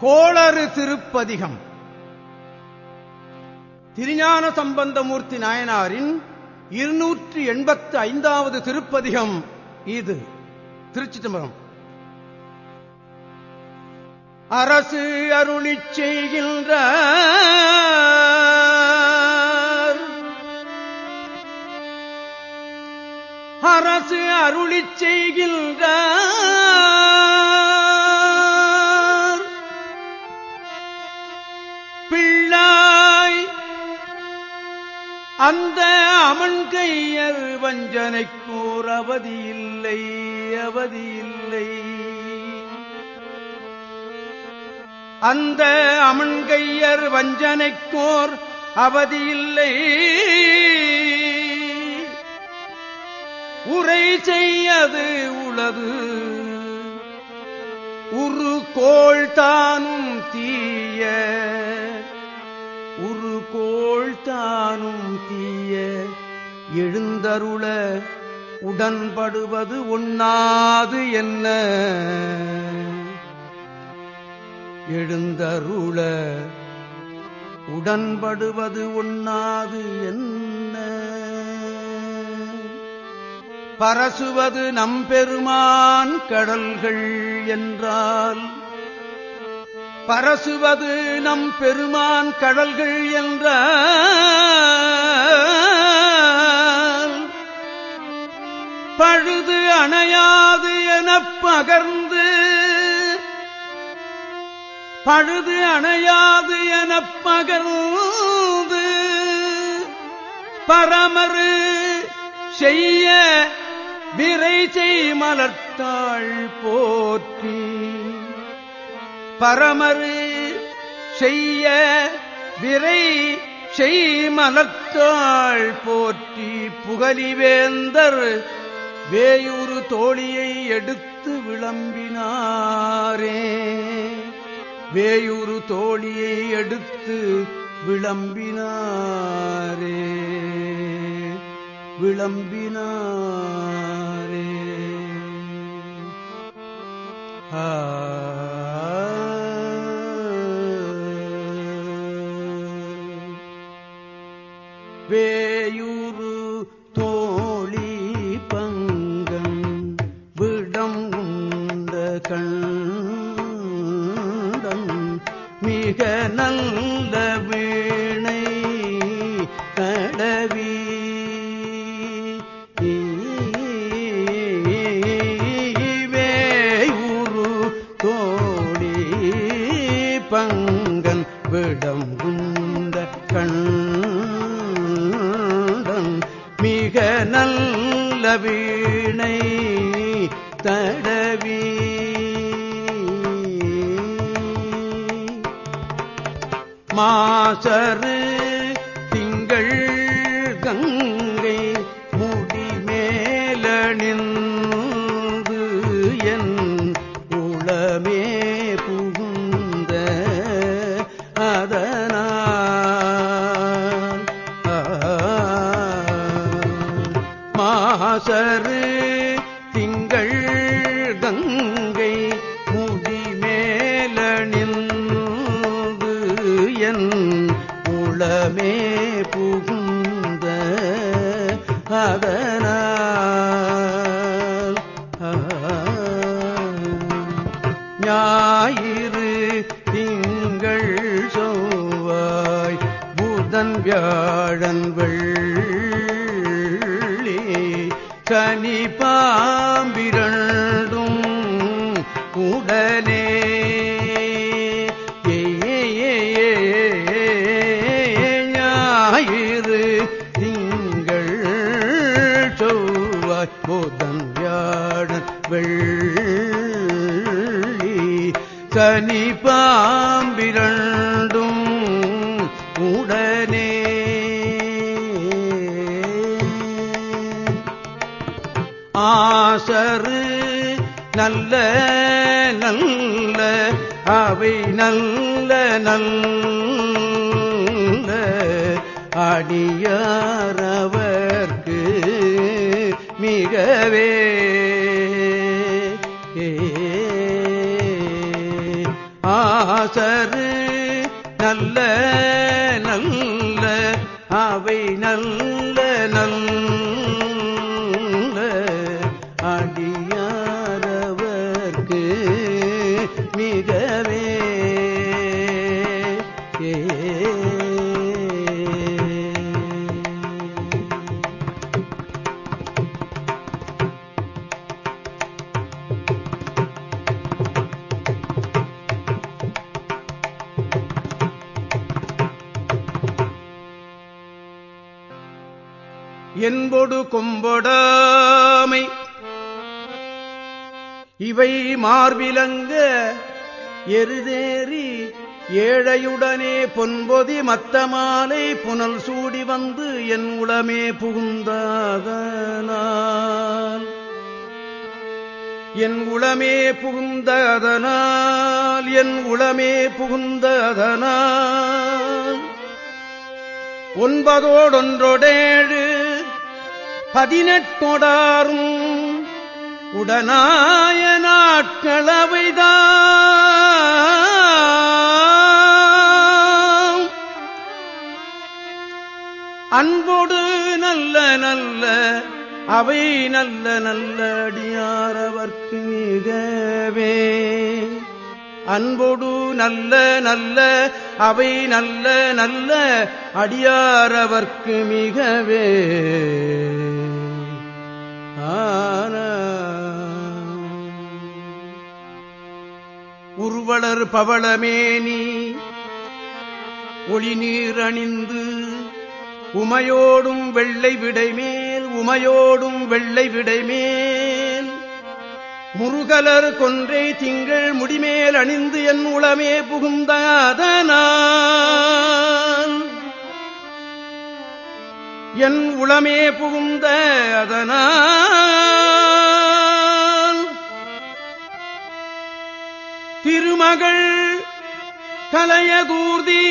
கோளறு திருப்பதிகம். திருஞான சம்பந்தமூர்த்தி நாயனாரின் இருநூற்றி எண்பத்து ஐந்தாவது திருப்பதிகம் இது. திருச்சி தம்பரம் அரசு அருளி செய்கின்ற அரசு அருளி செய்கின்ற அந்த அமன்கையர் வஞ்சனைக்கூர் அவதி இல்லை அவதி இல்லை அந்த அமன்கையர் வஞ்சனைக்கோர் அவதி இல்லை உரை செய்யது உளது உரு கோள்தானும் தீ எழுந்தருள உடன்படுவது ஒண்ணாது என்ன? எழுந்தருள உடன்படுவது ஒண்ணாது என்ன? பரசுவது நம்பெருமான் கடல்கள் என்றால் பரசுவது நம் பெருமான் கடல்கள் என்றால் பழுது அணையாது எனப் பகர்ந்து. பழுது அணையாது எனப் பகர்ந்து. பரமரு செய்ய விரை செய் மலர்த்தாள் போற்றி. பரமரு செய்ய விரை செய் மலர்த்தாள் போற்றி. புகலிவேந்தர் வேயுறு தோழியை எடுத்து விளம்பினாரே. வேயுறு தோழியை எடுத்து விளம்பினாரே. விளம்பினாரே. ஆ. வேயுறு மிக நல்ல வீணை தடவி. மாசரு மாசரு கனி பாம்பிரண்டும் உடனே ஞாயிறு திங்கள் செவ்வாய் போதம் வியாழன் வெள்ளி. கனி பா வாசரு நல்ல நல்ல அவை நல்ல நல்ல அடியாரவர்க்கு மிகவே. ஆசரு நல்ல நல்ல அவை நல்ல மார்பிலங்க எருதேறி ஏழையுடனே பொன்பொதி மத்த மாலை புனல் சூடி வந்து என் உளமே புகுந்ததனால். என் உளமே புகுந்ததனால் என் உளமே புகுந்ததனால். ஒன்பதோடொன்றொடேழு பதினெட்டொடாரும் உடனாய நாட்களவைதான் அன்போடு நல்ல நல்ல அவை நல்ல நல்ல அடியாரவர்க்கு மிகவே அன்போடு நல்ல நல்ல அவை நல்ல நல்ல அடியாரவர்க்கு மிகவே. ஆ. உருவளர் பவளமேனி ஒளி நீர் அணிந்து உமையோடும் வெள்ளை விடைமேல் உமையோடும் வெள்ளை விடைமேல் முருகலர் கொன்றை திங்கள் முடிமேல் அணிந்து என் உளமே புகுந்ததனான் என் உளமே புகுந்த அதனான் திருமகள் கலையகூர்தி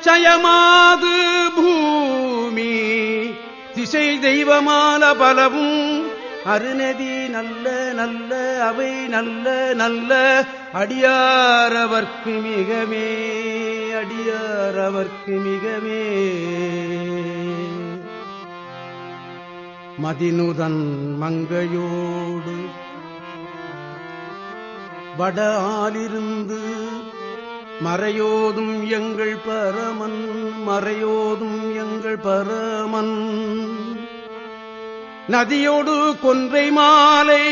சயமாது பூமி திசை தெய்வமால பலவும் அருநதி நல்ல நல்ல அவை நல்ல நல்ல அடியாரவர்க்கு மிகமே அடியாரவர்க்கு மிகமே. மதினுதன் மங்கையோடு வட ஆலிருந்து மறையோதும் எங்கள் பரமன் மறையோதும் எங்கள் பரமன். நதியோடு கொன்றை மாலை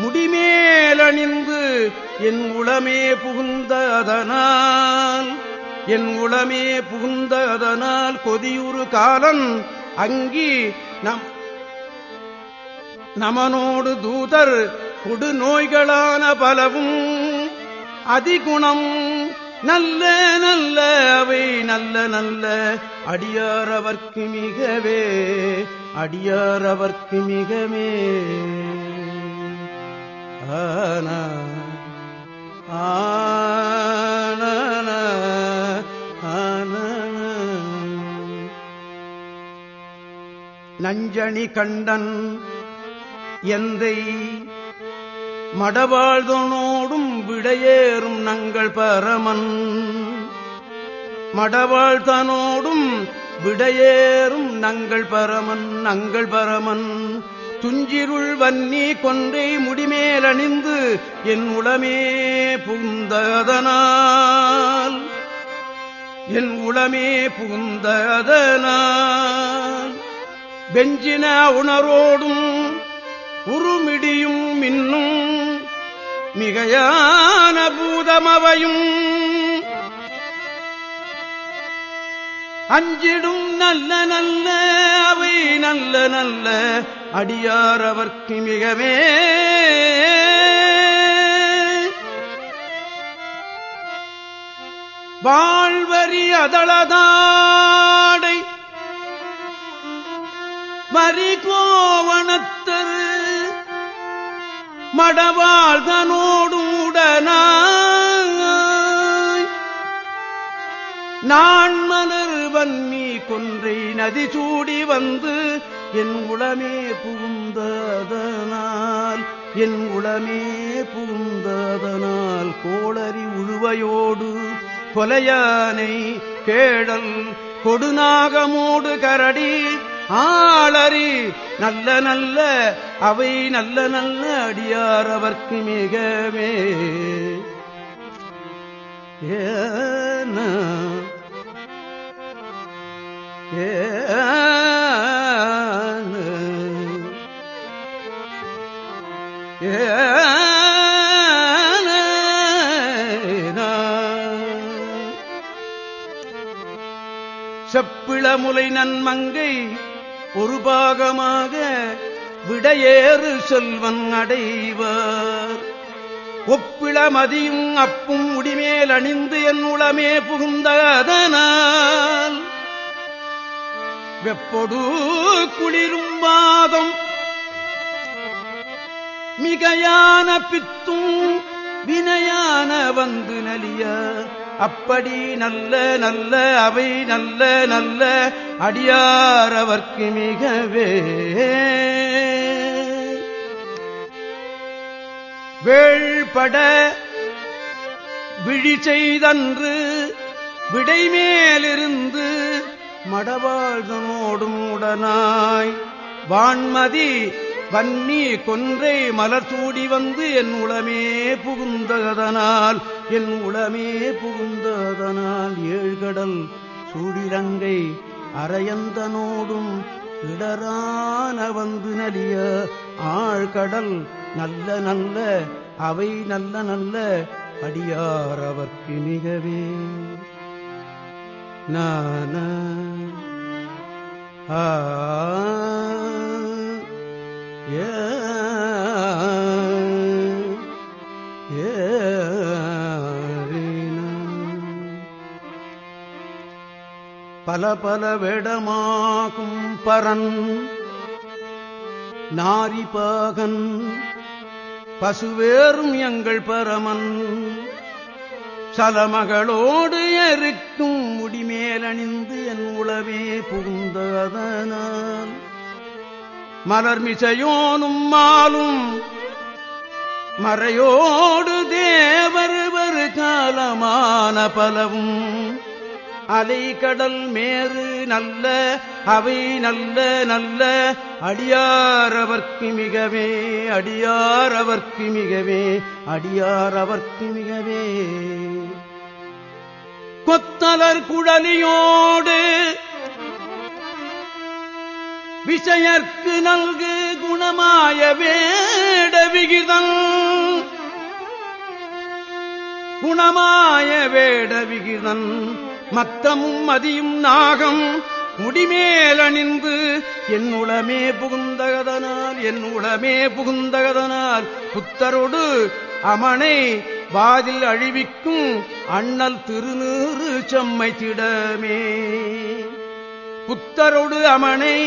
முடிமேலணிந்து என் உளமே புகுந்ததனால் என் உளமே புகுந்த அதனால் கொதியுறு காலன் அங்கி நம் நமனோடு தூதர் கொடுநோய்களான பலவும் அதிகுணம் நல்ல நல்ல அவை நல்ல நல்ல அடியாரவர்க்கு மிகவே அடியாரவர்க்கு மிகவே ஆன ஆன. நஞ்சணி கண்டன் எந்தை மடவாழ்தனோடும் விடையேறும் நங்கள் பரமன். மடவாழ்தனோடும் விடையேறும் நங்கள் பரமன் நங்கள் பரமன். துஞ்சிருள் வன்னி கொன்றை முடிமேலணிந்து என் உளமே புகுந்ததனால். என் உளமே புகுந்ததனால். வெஞ்சின உணரோடும் உருமிடியும் மின்னும் மிகையான பூதமவையும். அஞ்சிடும் நல்ல நல்ல அவை நல்ல நல்ல அடியார் அவர்க்கு மிகவே. வாழ்வரி அதளதாடை வரி கோவணத்தர் மடவாழ்தனோடும் நான் மலர் வன்னி கொன்றை நதி சூடி வந்து என் உளமே புகுந்ததனால் என் உளமே புகுந்ததனால் கோளறி உழுவையோடு கொலையானை கேடல் கொடுநாகமோடு கரடி ஆளறி நல்ல நல்ல அவை நல்ல நல்ல அடியார் அவர்க்கு மிகவே. ஏன செப்பிளமுலை நன்மங்கை ஒரு பாகமாக விடையேறு செல்வன் அடைவார். ஒப்பிள மதியும் அப்பும் உடிமேல் அணிந்து என் உளமே புகுந்ததனால் வெப்பொடு குளிரும் வாதம் மிகையான பித்தும் வினையான வந்து நலியார் அப்படி நல்ல நல்ல அவை நல்ல நல்ல அடியாரவர்க்கு மிகவே. வேள்பட விழி செய்தன்று விடைமேலிருந்து மடவாழ்தனோடும் உடனாய் வான்மதி வன்னி கொன்றை மலர் சூடி வந்து என் உளமே புகுந்ததனால் என் உளமே புகுந்ததனால் ஏழ்கடல் சூடிலங்கை அரையந்தனோடும் இடரான வந்து நலிய ஆழ்கடல் நல்ல நல்ல அவை நல்ல நல்ல அடியார் அவர்க்கு மிகவே. நான ஆ பல பல வேடமாகும் பரன் நாரிபாகன் பசுவேறும் எங்கள் பரமன். சலமகளோடு எருக்கும் முடிமேலணிந்து என் உளவே புகுந்ததனால் மலர்மிசையோனும் மாலும் மறையோடு தேவர் வரு காலமான பலவும். அலை கடல் மேறு நல்ல அவை நல்ல நல்ல அடியாரவர்க்கு மிகவே அடியாரவர்க்கு மிகவே அடியாரவர்க்கு மிகவே. கொத்தலர் குழலியோடு விஷயற்கு நல்கு குணமாய வேட விகிதம். குணமாய வேட விகிதன் மத்தமும் மதியும் நாகம் முடிமேலணிந்து என் உளமே புகுந்தகதனால் என் உளமே புகுந்தகதனால் புத்தரோடு அமனை வாதில் அழிவிக்கும் அண்ணல் திருநூறு செம்மை திடமே. புத்தரோடு அமனை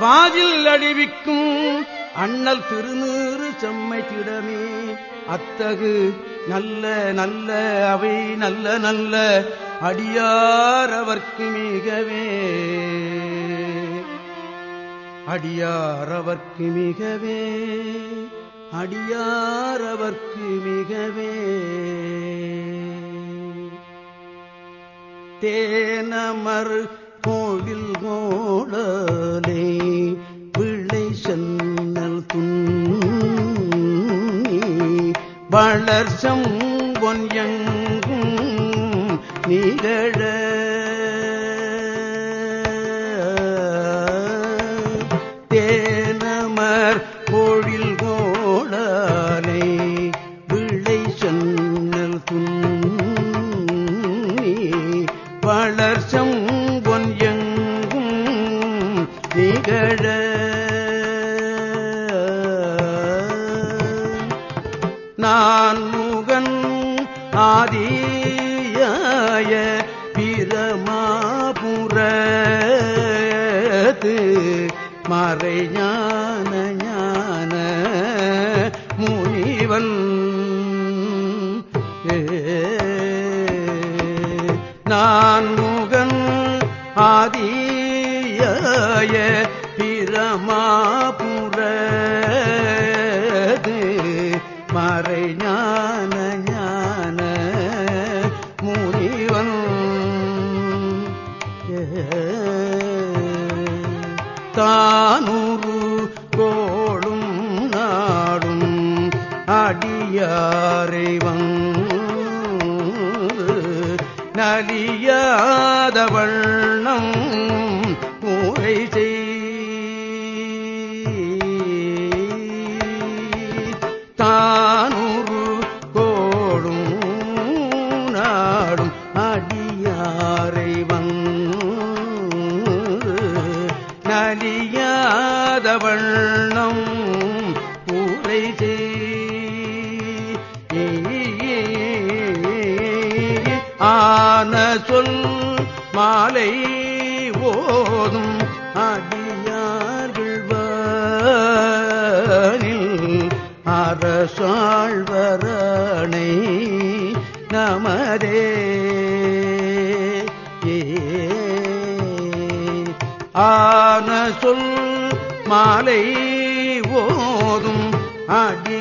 வாதில் அழிவிக்கும் அண்ணல் திருநீறு செம்மை திடமே. அத்தகு நல்ல நல்ல அவை நல்ல நல்ல அடியாரவர்க்கு மிகவே. அடியாரவர்க்கு மிகவே. அடியாரவர்க்கு மிகவே. தேனமர் கோவில் கோடலே பிள்ளை சென்னல் துண்ணி வளர்ச்சம் பொன்யங்கும் நிகழ பிரமாபுரத்து மறை ஞான ஞான முனிவன். நான் முகன் ஆதிய ஆதியாய மறை ஞான ஞான முனிவன். ஏ தானூறு கோளும் நாடும் அடியாரை வந்து நலியாத வண்ணம் ஊரை ஆன சொல் மாலை ஓதும் அடியார்கள் அரசாழ்வரணை நமதே. ஆன சொல் மாலை ஓதும் அடி